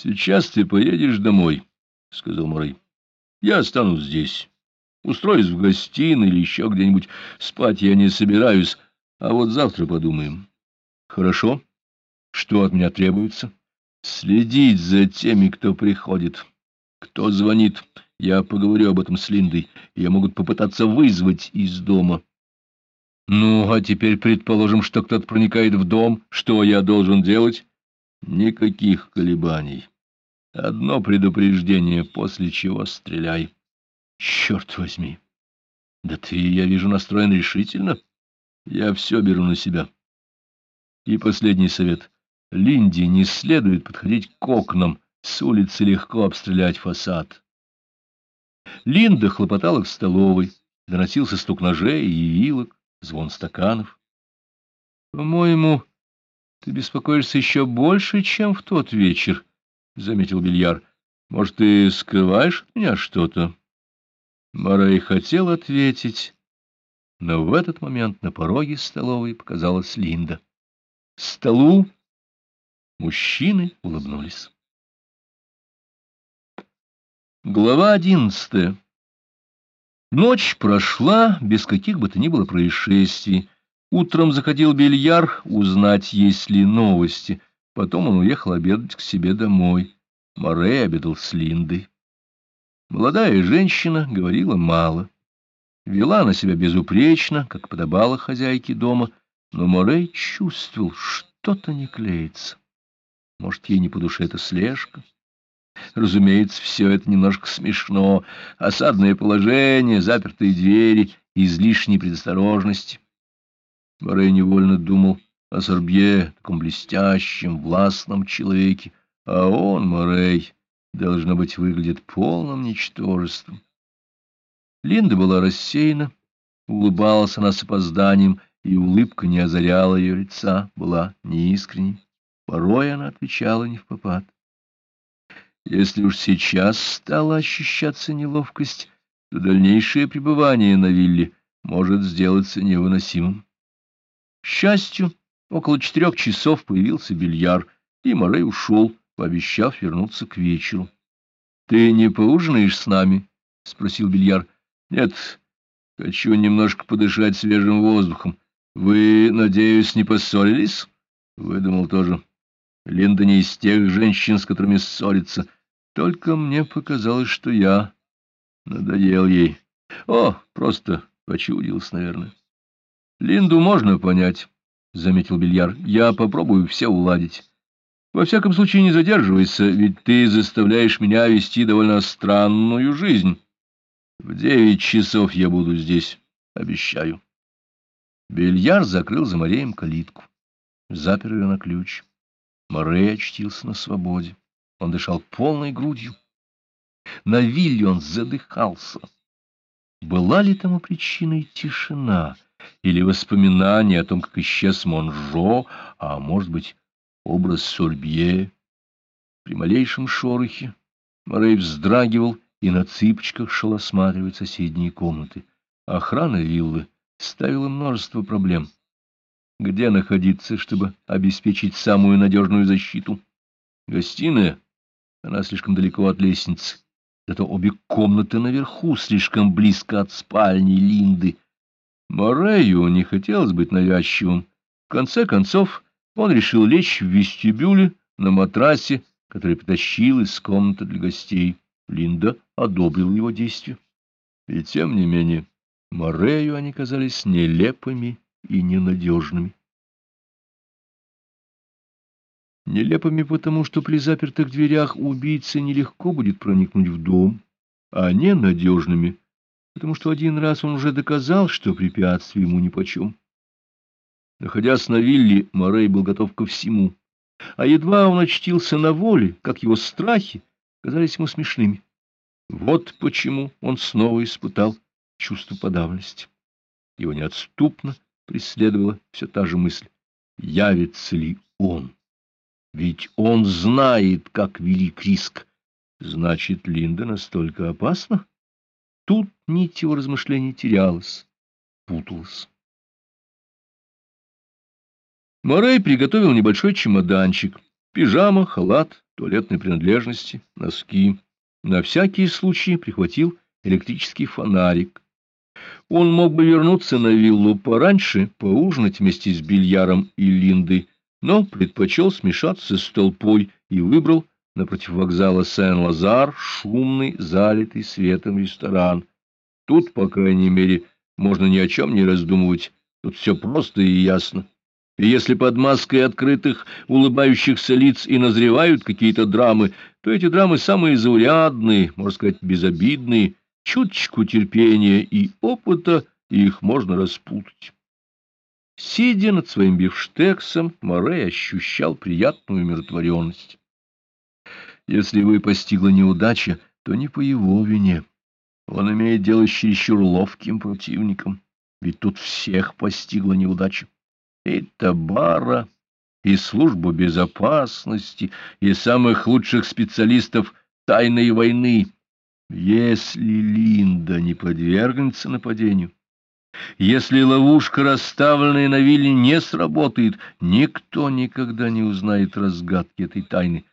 Сейчас ты поедешь домой, — сказал Морей. — Я останусь здесь. Устроюсь в гостиной или еще где-нибудь. Спать я не собираюсь, а вот завтра подумаем. — Хорошо. Что от меня требуется? — Следить за теми, кто приходит, кто звонит. Я поговорю об этом с Линдой. Ее могут попытаться вызвать из дома. — Ну, а теперь предположим, что кто-то проникает в дом. Что я должен делать? — Никаких колебаний. Одно предупреждение, после чего стреляй. Черт возьми! Да ты, я вижу, настроен решительно. Я все беру на себя. И последний совет. Линде не следует подходить к окнам. С улицы легко обстрелять фасад. Линда хлопотала в столовой. Доносился стук ножей и вилок, звон стаканов. — По-моему, ты беспокоишься еще больше, чем в тот вечер, — заметил Бильяр. — Может, ты скрываешь от меня что-то? Морей хотел ответить, но в этот момент на пороге столовой показалась Линда. Столу мужчины улыбнулись. Глава одиннадцатая Ночь прошла без каких бы то ни было происшествий. Утром заходил Бельяр узнать, есть ли новости. Потом он уехал обедать к себе домой. Морей обедал с Линдой. Молодая женщина говорила мало. Вела на себя безупречно, как подобало хозяйке дома, но Морей чувствовал, что-то не клеится. Может, ей не по душе эта слежка? Разумеется, все это немножко смешно. Осадное положение, запертые двери, излишней предосторожности. Морей невольно думал о Сорбье, таком блестящем, властном человеке, а он, Морей, должно быть, выглядит полным ничтожеством. Линда была рассеяна, улыбалась она с опозданием, и улыбка не озаряла ее лица, была неискренней. Порой она отвечала не в попад. Если уж сейчас стала ощущаться неловкость, то дальнейшее пребывание на вилле может сделаться невыносимым. Счастью, около четырех часов появился бильяр, и Морей ушел, пообещав вернуться к вечеру. — Ты не поужинаешь с нами? — спросил бильяр. — Нет, хочу немножко подышать свежим воздухом. Вы, надеюсь, не поссорились? — выдумал тоже. Линда не из тех женщин, с которыми ссорится. Только мне показалось, что я надоел ей. О, просто почудилась, наверное. Линду можно понять, — заметил Бильяр. Я попробую все уладить. Во всяком случае, не задерживайся, ведь ты заставляешь меня вести довольно странную жизнь. В девять часов я буду здесь, обещаю. Бельяр закрыл за Мореем калитку, запер ее на ключ. Морей очтился на свободе. Он дышал полной грудью. На вилле он задыхался. Была ли тому причиной тишина или воспоминание о том, как исчез Монжо, а, может быть, образ Сольбье? При малейшем шорохе Морей вздрагивал и на цыпочках шел осматривать соседние комнаты. Охрана виллы ставила множество проблем. Где находиться, чтобы обеспечить самую надежную защиту? Гостиная? Она слишком далеко от лестницы. Зато обе комнаты наверху слишком близко от спальни Линды. Морею не хотелось быть навязчивым. В конце концов, он решил лечь в вестибюле на матрасе, который притащил из комнаты для гостей. Линда одобрила его действия. И тем не менее, Морею они казались нелепыми и ненадежными. Нелепыми потому, что при запертых дверях убийце нелегко будет проникнуть в дом, а ненадежными, потому что один раз он уже доказал, что препятствие ему нипочем. Находясь на вилле, Морей был готов ко всему, а едва он очтился на воле, как его страхи казались ему смешными. Вот почему он снова испытал чувство подавленности. Его неотступно преследовала все та же мысль, явится ли он. Ведь он знает, как велик риск. Значит, Линда настолько опасна? Тут нить его размышлений терялась, путалась. Морей приготовил небольшой чемоданчик. Пижама, халат, туалетные принадлежности, носки. На всякий случай прихватил электрический фонарик. Он мог бы вернуться на виллу пораньше, поужинать вместе с Бильяром и Линдой, но предпочел смешаться с толпой и выбрал напротив вокзала Сен-Лазар шумный, залитый светом ресторан. Тут, по крайней мере, можно ни о чем не раздумывать, тут все просто и ясно. И если под маской открытых, улыбающихся лиц и назревают какие-то драмы, то эти драмы самые заурядные, можно сказать, безобидные, чуточку терпения и опыта, и их можно распутать. Сидя над своим бифштексом, Морей ощущал приятную умиротворенность. Если вы постигла неудача, то не по его вине. Он имеет дело с чересчур ловким противником, ведь тут всех постигла неудача. И Табара, и службу безопасности, и самых лучших специалистов тайной войны. Если Линда не подвергнется нападению, если ловушка, расставленная на вилле, не сработает, никто никогда не узнает разгадки этой тайны.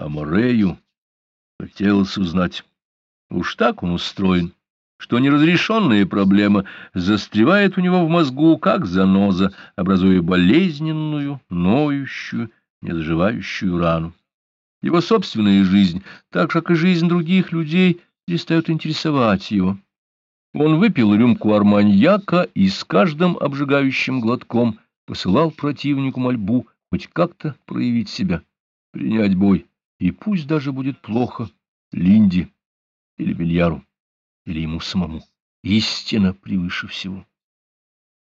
А Морею хотелось узнать. Уж так он устроен, что неразрешенная проблема застревает у него в мозгу, как заноза, образуя болезненную, ноющую, незаживающую рану. Его собственная жизнь, так же, как и жизнь других людей, перестает интересовать его. Он выпил рюмку арманьяка и с каждым обжигающим глотком посылал противнику мольбу хоть как-то проявить себя, принять бой. И пусть даже будет плохо Линде или Бельяру, или ему самому. Истина превыше всего.